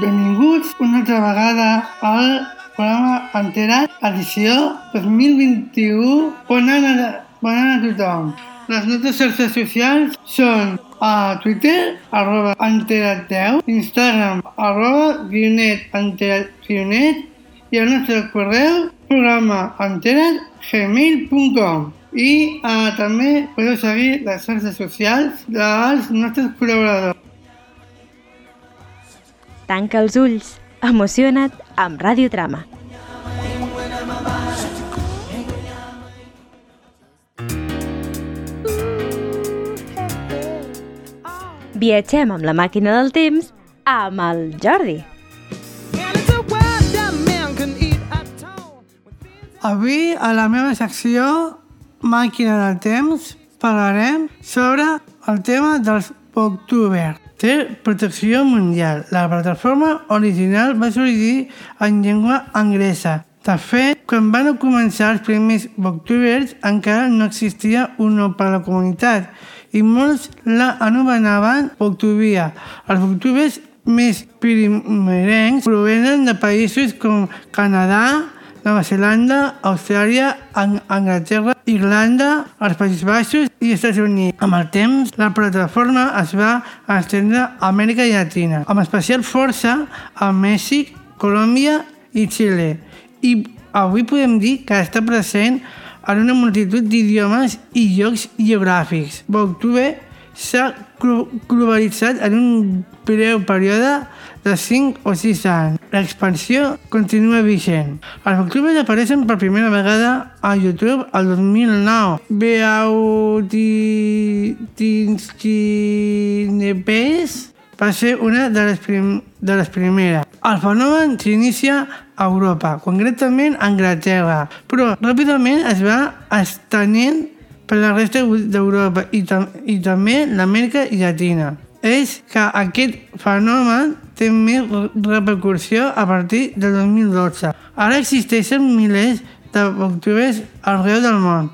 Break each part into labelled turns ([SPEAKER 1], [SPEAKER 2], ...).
[SPEAKER 1] Benvinguts una altra vegada al programa Enterat, edició 2021. Bona nit, bona nit a tothom. Les nostres xarxes socials són a Twitter, arroba enterat10, Instagram, arroba guionet enterat guionet, i el nostre correu, programa enterat gmail.com. I eh, també podeu seguir les xarxes socials dels nostres col·laboradors.
[SPEAKER 2] Tanca els ulls. Emociona't amb Radiotrama. Viatgem amb la màquina del temps amb el Jordi.
[SPEAKER 1] Avui, a la meva secció Màquina del Temps, parlarem sobre el tema dels Booktuber. Té protecció mundial. La plataforma original va sorgir en llengua anglesa. De fet, quan van començar els primers Booktubers encara no existia un nom per a la comunitat i molts la anomenaven Booktubia. Els Booktubers més primerencs provenen de països com Canadà, Nova Zelanda, Austràlia, Ang Anglaterra, Irlanda, els Països Baixos i Estats Units. Amb el temps, la plataforma es va estendre a Amèrica Llatina, amb especial força a Mèxic, Colòmbia i Xile. I avui podem dir que està present en una multitud d'idiomes i llocs geogràfics. Booktube s'ha globalitzat en un breu període de 5 o 6 anys. L'expansió continua vigent. Els booktubers apareixen per primera vegada a YouTube el 2009. Beautinskinepes va ser una de les, prim de les primeres. El fenomen s'inicia a Europa, concretament a Anglaterra, però ràpidament es va estenent per la resta d'Europa i, tam i també l'Amèrica Llatina. És que aquest fenomen té més repercussió a partir del 2012. Ara existeixen milers de booktubers arreu del món.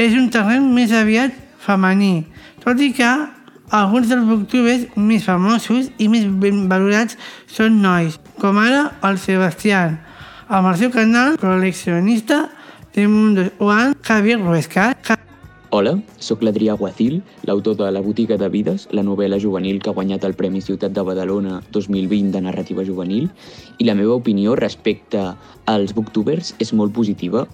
[SPEAKER 1] És un terreny més aviat femení, tot i que alguns dels booktubers més famosos i més ben valorats són nois, com ara el Sebastián, amb el seu canal col·leccionista de Mundo One, Javier Ruesca.
[SPEAKER 3] Hola, sóc l'Adrià Guacil, l'autor de La botiga de vides, la novel·la juvenil que ha guanyat el Premi Ciutat de Badalona 2020 de narrativa juvenil, i la meva opinió respecte als booktubers és molt positiva.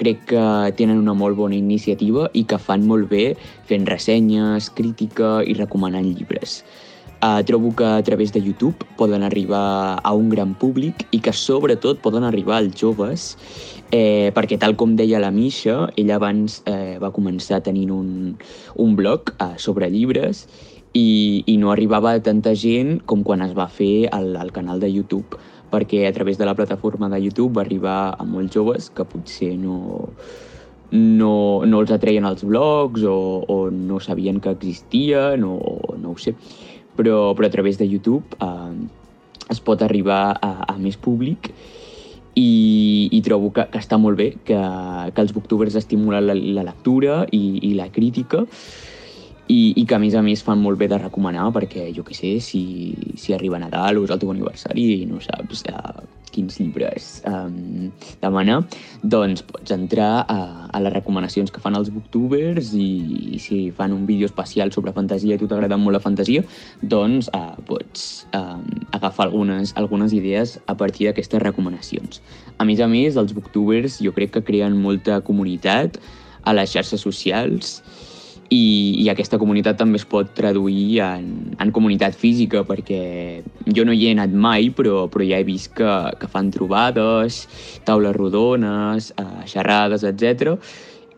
[SPEAKER 3] Crec que tenen una molt bona iniciativa i que fan molt bé fent ressenyes, crítica i recomanant llibres. Uh, trobo que a través de YouTube poden arribar a un gran públic i que sobretot poden arribar als joves eh, perquè tal com deia la Misha, ella abans eh, va començar tenint un, un blog eh, sobre llibres i, i no arribava a tanta gent com quan es va fer el, el canal de YouTube perquè a través de la plataforma de YouTube va arribar a molts joves que potser no, no, no els atreien els blogs o, o no sabien que existien o, o no ho sé. Però, però a través de YouTube eh, es pot arribar a, a més públic i, i trobo que, que està molt bé que, que els booktubers estimulen la, la lectura i, i la crítica i, i que a més a més fan molt bé de recomanar perquè jo que sé, si, si arriba Nadal o és el teu aniversari i no saps uh, quins llibres um, demanar, doncs pots entrar a, a les recomanacions que fan els booktubers i, i si fan un vídeo especial sobre fantasia i tu t'agrada molt la fantasia, doncs uh, pots uh, agafar algunes, algunes idees a partir d'aquestes recomanacions. A més a més, els booktubers jo crec que creen molta comunitat a les xarxes socials i, i aquesta comunitat també es pot traduir en, en comunitat física perquè jo no hi he anat mai però, però ja he vist que, que fan trobades, taules rodones, eh, xerrades, etc.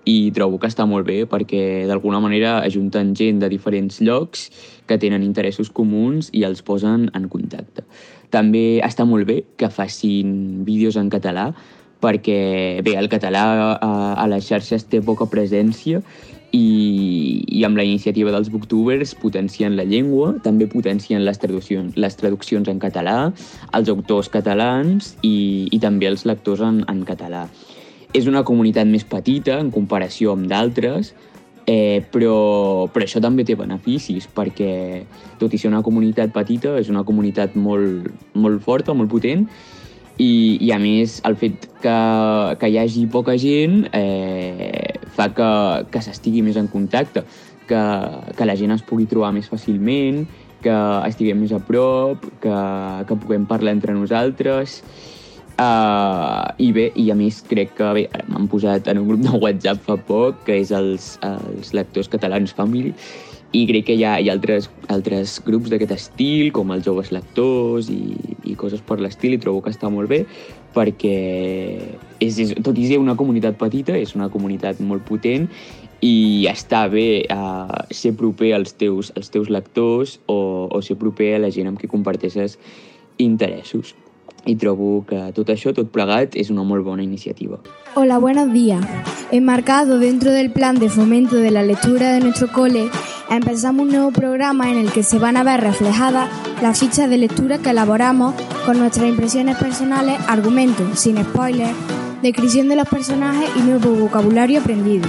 [SPEAKER 3] i trobo que està molt bé perquè d'alguna manera ajunten gent de diferents llocs que tenen interessos comuns i els posen en contacte. També està molt bé que facin vídeos en català perquè bé, el català a, a les xarxes té poca presència i, i amb la iniciativa dels booktubers potencien la llengua, també potencien les traduccions, les traduccions en català, els autors catalans i, i també els lectors en, en català. És una comunitat més petita en comparació amb d'altres, Eh, però, però això també té beneficis perquè, tot i ser una comunitat petita, és una comunitat molt, molt forta, molt potent i, i a més el fet que, que hi hagi poca gent eh, fa que, que s'estigui més en contacte, que, que la gent es pugui trobar més fàcilment, que estiguem més a prop, que, que puguem parlar entre nosaltres. Uh, I bé, i a més crec que bé, m'han posat en un grup de WhatsApp fa poc, que és els, els lectors catalans Family, i crec que hi ha, hi ha altres, altres grups d'aquest estil, com els joves lectors i, i coses per l'estil, i trobo que està molt bé, perquè és, és, tot i ser una comunitat petita, és una comunitat molt potent i està bé uh, ser proper als teus, als teus lectors o, o ser proper a la gent amb qui comparteixes interessos y trobo que tot això, tot plegat, és una molt bona iniciativa.
[SPEAKER 4] Hola, buenos días. Enmarcado dentro del plan de fomento de la lectura de nuestro cole, empezamos un nuevo programa en el que se van a ver reflejadas las fichas de lectura que elaboramos con nuestras impresiones personales, argumentos, sin spoilers, descripción de los personajes y nuevo vocabulario aprendido.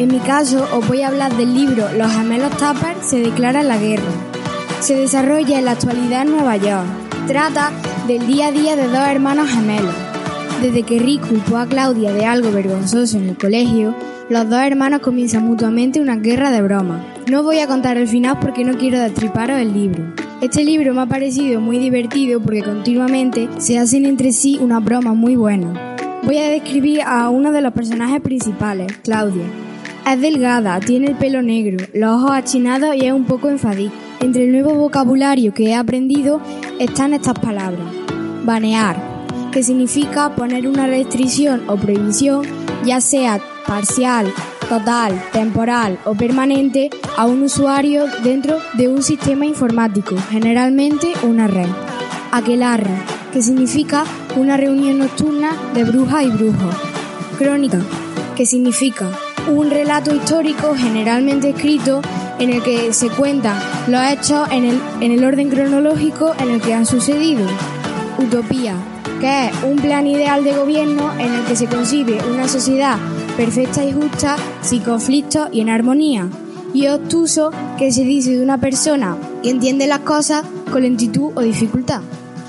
[SPEAKER 4] En mi caso, os voy a hablar del libro Los gemelos Tupper se declara la guerra. Se desarrolla en la actualidad en Nueva York. Trata del día a día de dos hermanos gemelos. Desde que Rick culpó a Claudia de algo vergonzoso en el colegio, los dos hermanos comienzan mutuamente una guerra de bromas. No voy a contar el final porque no quiero destriparos el libro. Este libro me ha parecido muy divertido porque continuamente se hacen entre sí una broma muy buena. Voy a describir a uno de los personajes principales, Claudia. Es delgada, tiene el pelo negro, los ojos achinados y es un poco enfadí. Entre el nuevo vocabulario que he aprendido están estas palabras. Banear, que significa poner una restricción o prohibición, ya sea parcial, total, temporal o permanente, a un usuario dentro de un sistema informático, generalmente una red. Aquelarre, que significa una reunión nocturna de brujas y brujos. Crónica, que significa un relato histórico generalmente escrito en el que se cuentan los hechos en el, en el orden cronológico en el que han sucedido. Utopía, que es un plan ideal de gobierno en el que se concibe una sociedad perfecta y justa, sin conflictos y en armonía. Y obtuso, que se dice de una persona que entiende las cosas con lentitud o dificultad.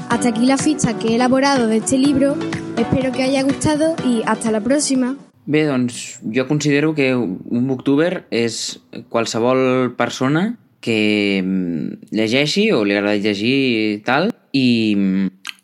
[SPEAKER 4] Hasta aquí la ficha que he elaborado de este libro. Espero que haya gustado y hasta la próxima.
[SPEAKER 5] Bé, doncs jo considero que un booktuber és qualsevol persona que mm, llegeixi o li agrada llegir tal i,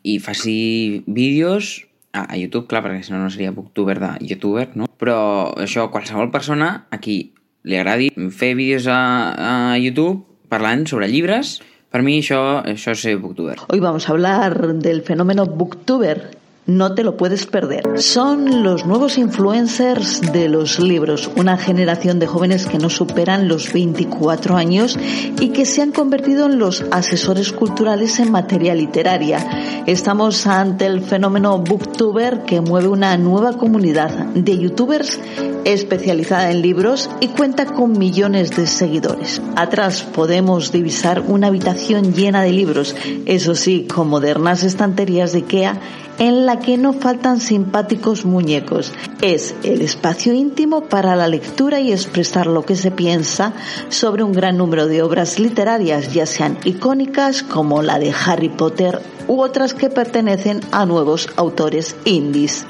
[SPEAKER 5] i faci vídeos a, a YouTube, clar, perquè si no no seria booktuber de youtuber, no? Però això, qualsevol persona a qui li agradi fer vídeos a, a YouTube parlant sobre llibres, per mi això, això és ser booktuber.
[SPEAKER 6] Hoy vamos a hablar del fenómeno booktuber no te lo puedes perder. Son los nuevos influencers de los libros, una generación de jóvenes que no superan los 24 años y que se han convertido en los asesores culturales en materia literaria. Estamos ante el fenómeno booktuber que mueve una nueva comunidad de youtubers especializada en libros y cuenta con millones de seguidores. Atrás podemos divisar una habitación llena de libros, eso sí, con modernas estanterías de Ikea en la que no faltan simpáticos muñecos. Es el espacio íntimo para la lectura y expresar lo que se piensa sobre un gran número de obras literarias, ya sean icónicas como la de Harry Potter u otras que pertenecen a nuevos autores indies.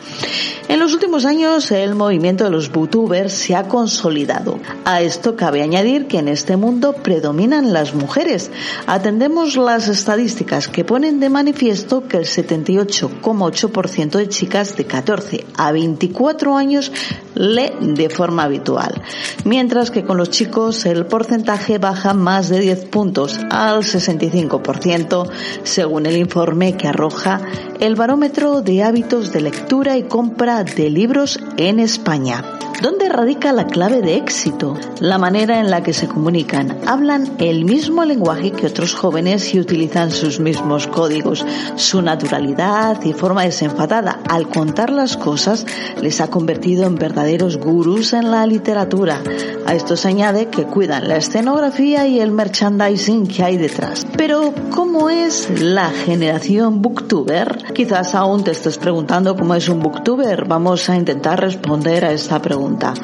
[SPEAKER 6] En los últimos años el movimiento de los bootubers se ha consolidado. A esto cabe añadir que en este mundo predominan las mujeres. Atendemos las estadísticas que ponen de manifiesto que el 78,8% de chicas de 14 a 24 años lee de forma habitual, mientras que con los chicos el porcentaje baja más de 10 puntos al 65% según el informe que arroja el barómetro de hábitos de lectura y compra de libros en España. ¿Dónde radica la clave de éxito? La manera en la que se comunican. Hablan el mismo lenguaje que otros jóvenes y utilizan sus mismos códigos. Su naturalidad y forma desenfadada al contar las cosas les ha convertido en verdaderos gurús en la literatura. A esto se añade que cuidan la escenografía y el merchandising que hay detrás. Pero, ¿cómo es la generación booktuber? Quizás aún te estés preguntando cómo es un booktuber. Vamos a intentar responder a esta pregunta pregunta.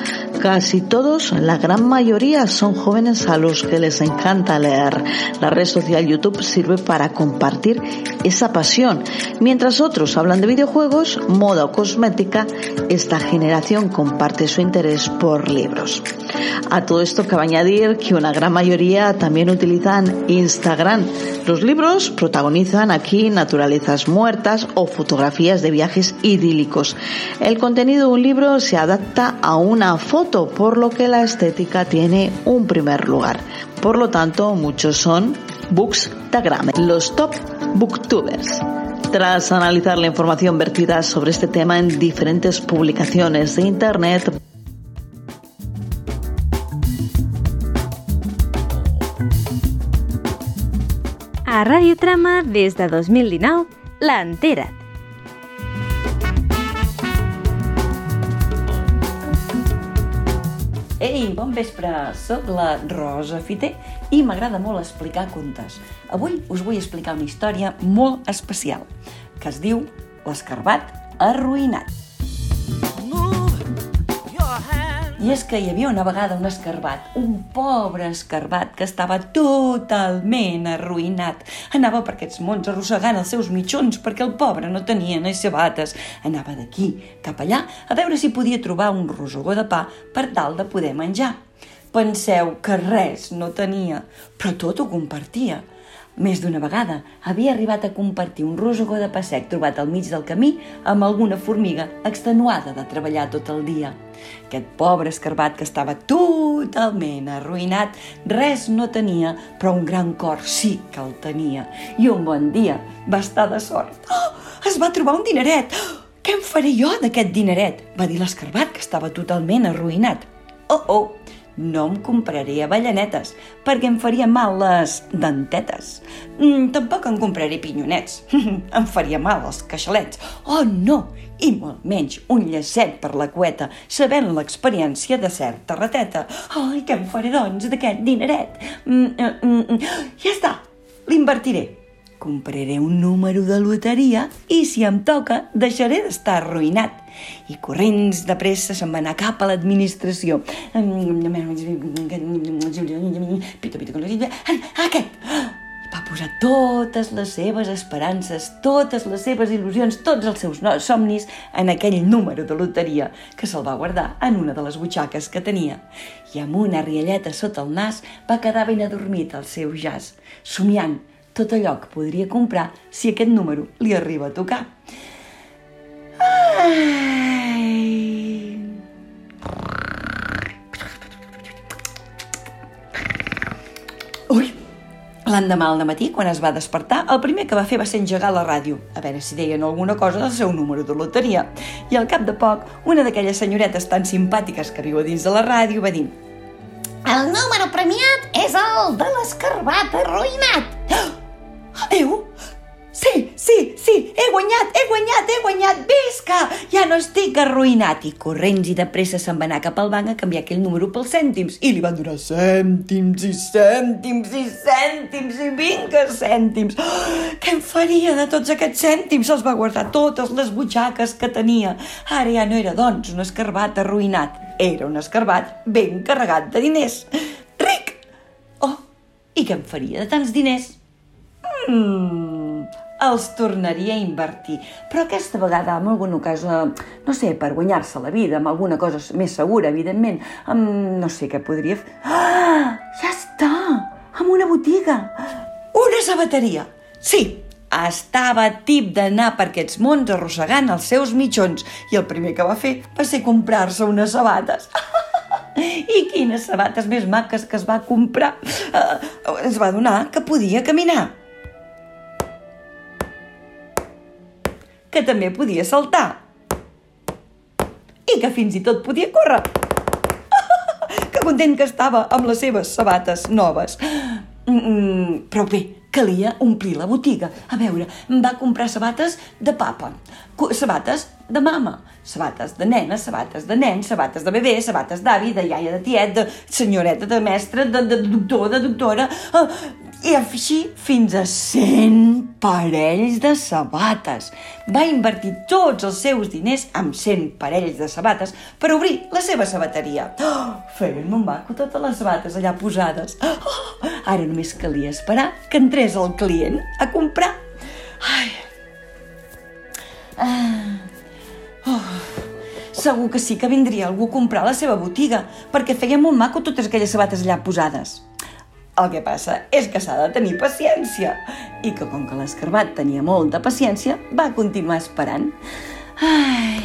[SPEAKER 6] Casi todos, la gran mayoría, son jóvenes a los que les encanta leer. La red social YouTube sirve para compartir esa pasión. Mientras otros hablan de videojuegos, moda o cosmética, esta generación comparte su interés por libros. A todo esto cabe añadir que una gran mayoría también utilizan Instagram. Los libros protagonizan aquí naturalezas muertas o fotografías de viajes idílicos. El contenido de un libro se adapta a una foto, por lo que la estética tiene un primer lugar. Por lo tanto, muchos son Bookstagram, los top booktubers. Tras analizar la información vertida sobre este tema en diferentes publicaciones de Internet,
[SPEAKER 2] A Ràdio Trama, des de 2019, l'Entera't.
[SPEAKER 7] Ei, bon vespre! Soc la Rosa Fiter i m'agrada molt explicar contes. Avui us vull explicar una història molt especial que es diu L'escarbat arruïnat. I és que hi havia una vegada un escarbat, un pobre escarbat que estava totalment arruïnat. Anava per aquests mons arrossegant els seus mitjons perquè el pobre no tenia ni sabates. Anava d'aquí cap allà a veure si podia trobar un rosegó de pa per tal de poder menjar. Penseu que res no tenia, però tot ho compartia. Més d'una vegada havia arribat a compartir un rosegó de pa sec trobat al mig del camí amb alguna formiga extenuada de treballar tot el dia. Aquest pobre escarbat que estava totalment arruïnat, res no tenia, però un gran cor sí que el tenia. I un bon dia va estar de sort. Oh, es va trobar un dineret! Oh, què en faré jo d'aquest dineret? Va dir l'escarbat, que estava totalment arruïnat. Oh, oh, no em compraré avellanetes, perquè em faria mal les dentetes. Mm, tampoc em compraré pinyonets, em faria mal els queixalets. Oh, no! I molt menys un llacet per la cueta, sabent l'experiència de certa rateta. Ai, què em faré, doncs, d'aquest dineret? Mm, mm, mm, ja està, l'invertiré. Compraré un número de loteria i, si em toca, deixaré d'estar arruïnat. I corrents de pressa se'n va anar cap a l'administració. Aquest! Va posar totes les seves esperances, totes les seves il·lusions, tots els seus somnis en aquell número de loteria, que se'l va guardar en una de les butxaques que tenia. I amb una rialleta sota el nas va quedar ben adormit al seu jazz, somiant tot allò que podria comprar si aquest número li arriba a tocar. Ai... Ui, L'endemà al matí, quan es va despertar, el primer que va fer va ser engegar la ràdio, a veure si deien alguna cosa del seu número de loteria. I al cap de poc, una d'aquelles senyoretes tan simpàtiques que viu a dins de la ràdio va dir
[SPEAKER 8] El número premiat és el de l'escarbat arruïnat.
[SPEAKER 7] Eu? Sí, sí, sí, he guanyat, he guanyat, he guanyat, visca! Ja no estic arruïnat. I corrents i de pressa se'n va anar cap al banc a canviar aquell número pels cèntims. I li van donar cèntims i cèntims i cèntims i vinga cèntims. Oh, què em faria de tots aquests cèntims? Els va guardar totes les butxaques que tenia. Ara ja no era, doncs, un escarbat arruïnat. Era un escarbat ben carregat de diners. Ric! Oh, i què em faria de tants diners? Mmm, els tornaria a invertir. Però aquesta vegada, en alguna cosa, no sé, per guanyar-se la vida, amb alguna cosa més segura, evidentment, amb no sé què podria fer. Ah, ja està! Amb una botiga! Una sabateria! Sí, estava tip d'anar per aquests mons arrossegant els seus mitjons i el primer que va fer va ser comprar-se unes sabates. I quines sabates més maques que es va comprar! Uh, es va donar que podia caminar. Que també podia saltar i que fins i tot podia córrer. que content que estava amb les seves sabates noves. Mm, però bé, calia omplir la botiga. A veure, va comprar sabates de papa, sabates de mama, sabates de nena, sabates de nen, sabates de bebè, sabates d'avi, de iaia, de tiet, de senyoreta, de mestre, de, de doctor, de doctora... Uh, I així fins a 100 parells de sabates. Va invertir tots els seus diners amb 100 parells de sabates per obrir la seva sabateria. Oh, feien molt maco totes les sabates allà posades. Oh, ara només calia esperar que entrés el client a comprar. Ai. Ah. Oh. Segur que sí que vindria algú a comprar a la seva botiga, perquè feia molt maco totes aquelles sabates allà posades. El que passa és que s'ha de tenir paciència i que com que l'escarbat tenia molta paciència, va continuar esperant. Ai.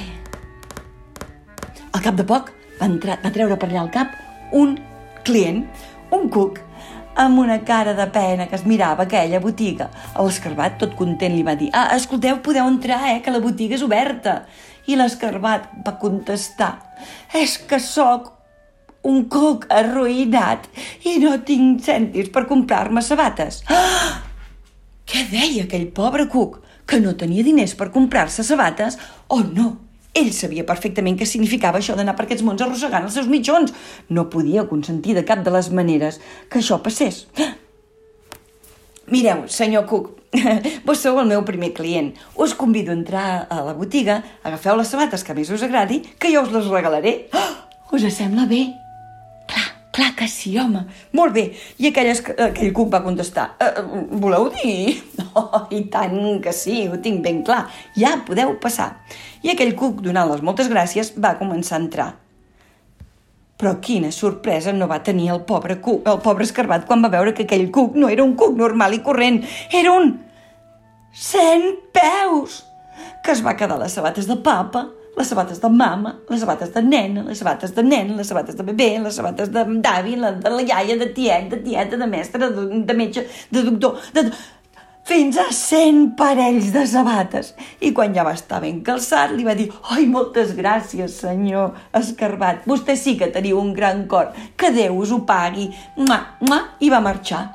[SPEAKER 7] Al cap de poc va, entrar, va treure per allà al cap un client, un cuc, amb una cara de pena que es mirava aquella botiga. L'escarbat, tot content, li va dir «Ah, escolteu, podeu entrar, eh, que la botiga és oberta». I l'escarbat va contestar «És que sóc un cuc arruïnat i no tinc cèntims per comprar-me sabates». Ah! Què deia aquell pobre cuc? Que no tenia diners per comprar-se sabates? Oh, no! Ell sabia perfectament què significava això d'anar per aquests mons arrossegant els seus mitjons. No podia consentir de cap de les maneres que això passés. Mireu, senyor Cook, vos sou el meu primer client. Us convido a entrar a la botiga, agafeu les sabates que més us agradi, que jo us les regalaré. Us sembla bé? Clar, que sí, home. Molt bé. I aquell, aquell cuc va contestar, eh, voleu dir? Oh, I tant que sí, ho tinc ben clar. Ja podeu passar. I aquell cuc, donant les moltes gràcies, va començar a entrar. Però quina sorpresa no va tenir el pobre cuc, el pobre escarbat quan va veure que aquell cuc no era un cuc normal i corrent, era un cent peus, que es va quedar les sabates de papa, les sabates de mama, les sabates de nena, les sabates de nen, les sabates de bebè, les sabates d'avi, de, de la iaia, de tiet, de tieta, de mestre, de, de metge, de doctor, de, fins a 100 parells de sabates. I quan ja va estar ben calçat, li va dir «Ai, moltes gràcies, senyor Escarbat. Vostè sí que teniu un gran cor. Que Déu us ho pagui». Mua, mua, I va marxar.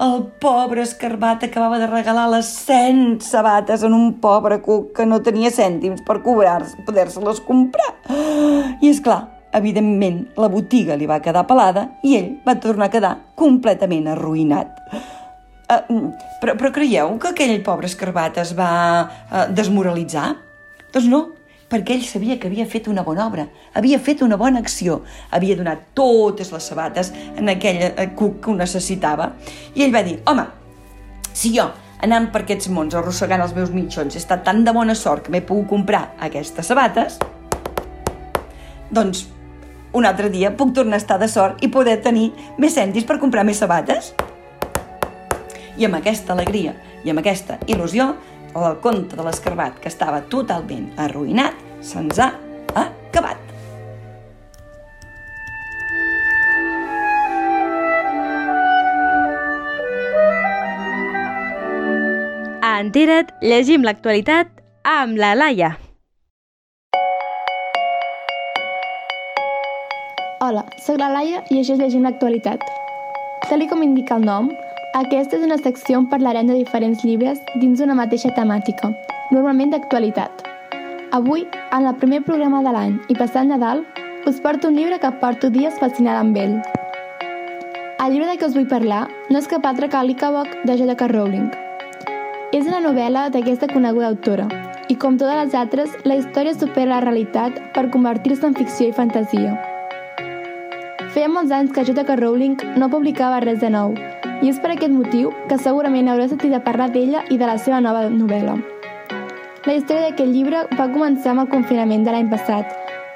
[SPEAKER 7] El pobre Escarbat acabava de regalar les 100 sabates en un pobre cuc que no tenia cèntims per poder-se-les comprar. I és clar, evidentment, la botiga li va quedar pelada i ell va tornar a quedar completament arruïnat. Uh, però, però creieu que aquell pobre escarbat es va uh, desmoralitzar? Doncs no, perquè ell sabia que havia fet una bona obra, havia fet una bona acció, havia donat totes les sabates en aquell uh, cuc que ho necessitava. I ell va dir, home, si jo anant per aquests mons arrossegant els meus mitjons he estat tan de bona sort que m'he pogut comprar aquestes sabates, doncs un altre dia puc tornar a estar de sort i poder tenir més cèntims per comprar més sabates. I amb aquesta alegria i amb aquesta il·lusió, el conte de l'escarbat, que estava totalment arruïnat, se'ns ha acabat.
[SPEAKER 2] A Entera't llegim l'actualitat amb la Laia.
[SPEAKER 9] Hola, sóc la Laia i això és Llegim l'actualitat. Tal com indica el nom, aquesta és una secció on parlarem de diferents llibres dins d'una mateixa temàtica, normalment d'actualitat. Avui, en el primer programa de l'any i passant Nadal, us porto un llibre que porto dies fascinada amb ell. El llibre de què us vull parlar no és cap altre que l'Icabok de J.K. Rowling. És una novel·la d'aquesta coneguda autora, i com totes les altres, la història supera la realitat per convertir-se en ficció i fantasia. Feia molts anys que J.K. Rowling no publicava res de nou, i és per aquest motiu que segurament haureu sentit a parlar d'ella i de la seva nova novel·la. La història d'aquest llibre va començar amb el confinament de l'any passat.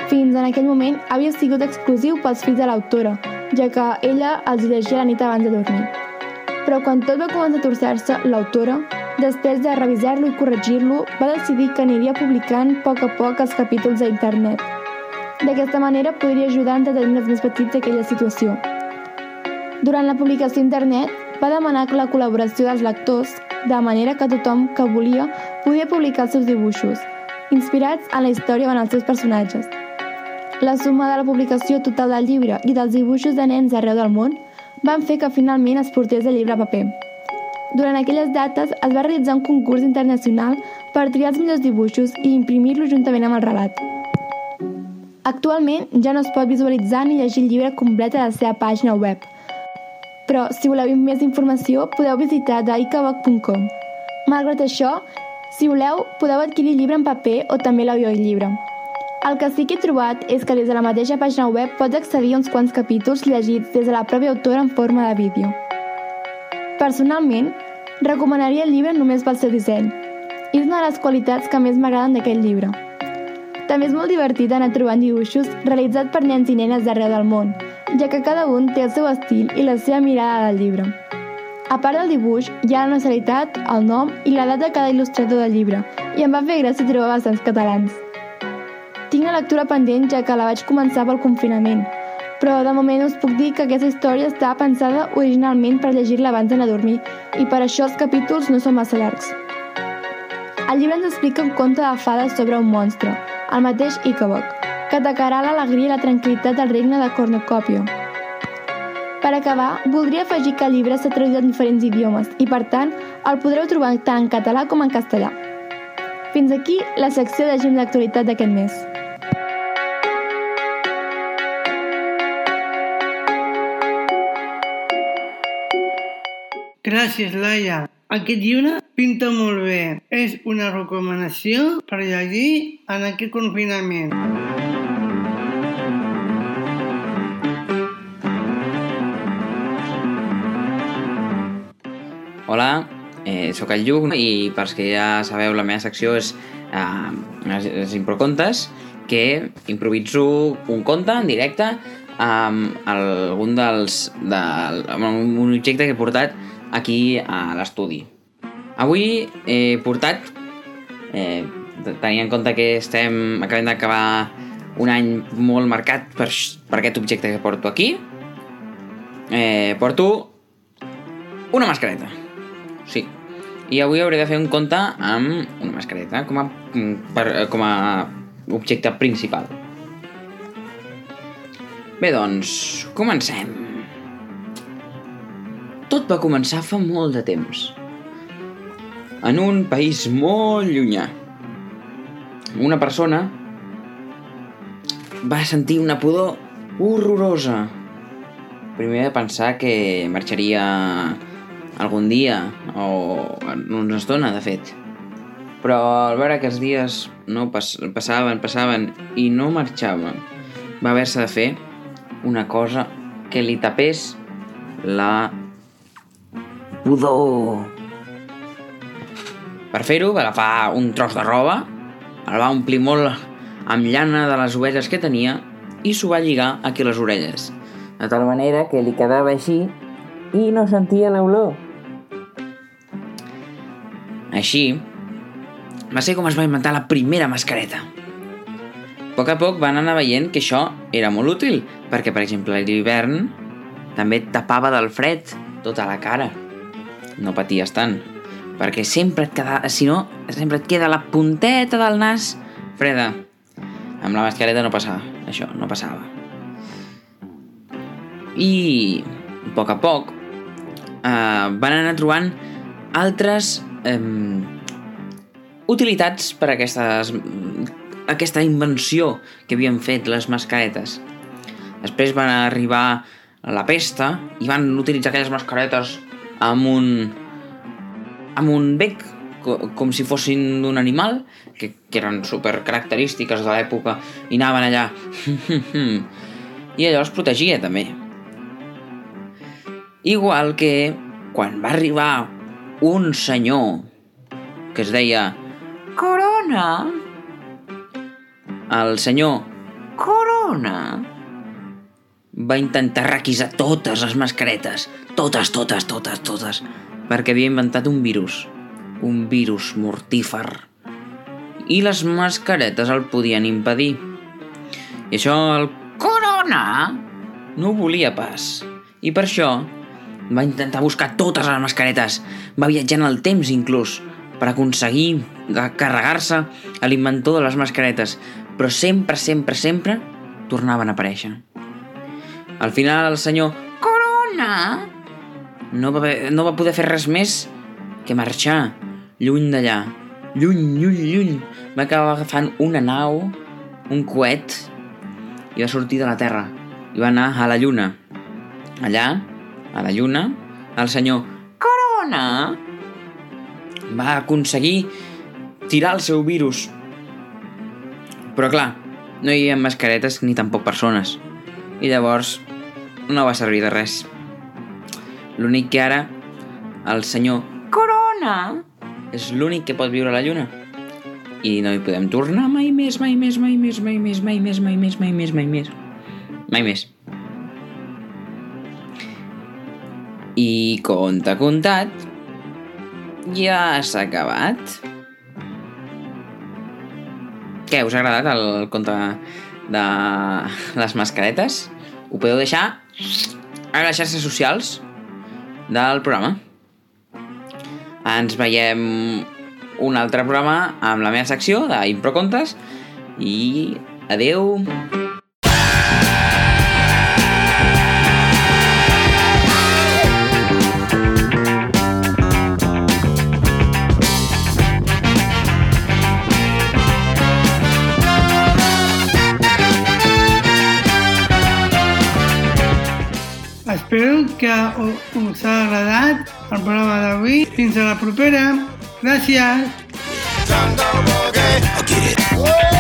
[SPEAKER 9] Fins en aquell moment havia sigut exclusiu pels fills de l'autora, ja que ella els llegia la nit abans de dormir. Però quan tot va començar a torçar-se, l'autora, després de revisar-lo i corregir-lo, va decidir que aniria publicant a poc a poc els capítols a internet. D'aquesta manera podria ajudar a entretenir els més petits d'aquella situació. Durant la publicació a internet, va demanar la col·laboració dels lectors, de manera que tothom que volia podia publicar els seus dibuixos, inspirats en la història o en els seus personatges. La suma de la publicació total del llibre i dels dibuixos de nens arreu del món van fer que finalment es portés el llibre a paper. Durant aquelles dates es va realitzar un concurs internacional per triar els millors dibuixos i imprimir-lo juntament amb el relat. Actualment ja no es pot visualitzar ni llegir el llibre complet a la seva pàgina web, però si voleu més informació podeu visitar daikaboc.com. Malgrat això, si voleu, podeu adquirir el llibre en paper o també l'audiollibre. El que sí que he trobat és que des de la mateixa pàgina web pots accedir a uns quants capítols llegits des de la pròpia autora en forma de vídeo. Personalment, recomanaria el llibre només pel seu disseny. És una de les qualitats que més m'agraden d'aquest llibre. També és molt divertit anar trobant dibuixos realitzats per nens i nenes d'arreu del món, ja que cada un té el seu estil i la seva mirada del llibre. A part del dibuix, hi ha la nacionalitat, el nom i l'edat de cada il·lustrador del llibre, i em va fer gràcia trobar bastants catalans. Tinc la lectura pendent ja que la vaig començar pel confinament, però de moment us puc dir que aquesta història està pensada originalment per llegir-la abans d'anar a dormir i per això els capítols no són massa llargs. El llibre ens explica un conte de fades sobre un monstre, el mateix Icabod, que atacarà l'alegria i la tranquil·litat del regne de Cornucopio. Per acabar, voldria afegir que el llibre s'ha traduït en diferents idiomes i, per tant, el podreu trobar tant en català com en castellà. Fins aquí la secció de Gim d'actualitat d'aquest mes.
[SPEAKER 1] Gràcies, Laia. Aquest llibre pinta molt bé. És una recomanació per llegir en aquest confinament.
[SPEAKER 5] Hola, eh, sóc el Lluc i pels que ja sabeu la meva secció és, eh, és, és Improcontes que improviso un conte en directe amb algun dels, de, amb un objecte que he portat aquí a l'estudi. Avui he portat, eh, tenint en compte que estem acabem d'acabar un any molt marcat per, per aquest objecte que porto aquí, eh, porto una mascareta. Sí. I avui hauré de fer un conte amb una mascareta com a, per, com a objecte principal. Bé, doncs, comencem. Tot va començar fa molt de temps. En un país molt llunyà. Una persona va sentir una pudor horrorosa. Primer va pensar que marxaria algun dia, o una estona, de fet. Però al veure que els dies no pas passaven, passaven i no marxaven, va haver-se de fer una cosa que li tapés la pudor. Per fer-ho va agafar un tros de roba, el va omplir molt amb llana de les ovelles que tenia i s'ho va lligar aquí a les orelles, de tal manera que li quedava així i no sentia l'olor. Així, va ser com es va inventar la primera mascareta. A poc a poc van anar veient que això era molt útil, perquè, per exemple, l'hivern també et tapava del fred tota la cara. No paties tant, perquè sempre et queda, si no, sempre et queda la punteta del nas freda. Amb la mascareta no passava, això, no passava. I a poc a poc eh, van anar trobant altres eh, utilitats per aquestes, aquesta invenció que havien fet les mascaretes. Després van arribar a la pesta i van utilitzar aquelles mascaretes amb un amb un bec co- com si fossin d'un animal que, que eren super característiques de l'època i anaven allà i allò els protegia també igual que quan va arribar un senyor que es deia Corona el senyor Corona va intentar requisar totes les mascaretes, totes, totes, totes, totes, perquè havia inventat un virus, un virus mortífer. I les mascaretes el podien impedir. I això el Corona no ho volia pas. I per això va intentar buscar totes les mascaretes. Va viatjar en el temps, inclús, per aconseguir carregar-se a l'inventor de les mascaretes. Però sempre, sempre, sempre tornaven a aparèixer. Al final el senyor Corona no va, no va poder fer res més que marxar lluny d'allà. Lluny, lluny, lluny. Va acabar agafant una nau, un coet, i va sortir de la Terra. I va anar a la Lluna. Allà a la Lluna, el senyor Corona va aconseguir tirar el seu virus. Però clar, no hi havia mascaretes ni tampoc persones. I llavors no va servir de res. L'únic que ara el senyor Corona és l'únic que pot viure a la Lluna. I no hi podem tornar mai més, mai més, mai més, mai més, mai més, mai més, mai més, mai més. Mai més. I conte contat, ja s'ha acabat. Què, us ha agradat el conte de les mascaretes? Ho podeu deixar a les xarxes socials del programa. Ens veiem un altre programa amb la meva secció d'Improcontes i adeu.
[SPEAKER 1] Espero que us ha agradat el programa d'avui. Fins a la propera. Gràcies.
[SPEAKER 10] Whoa!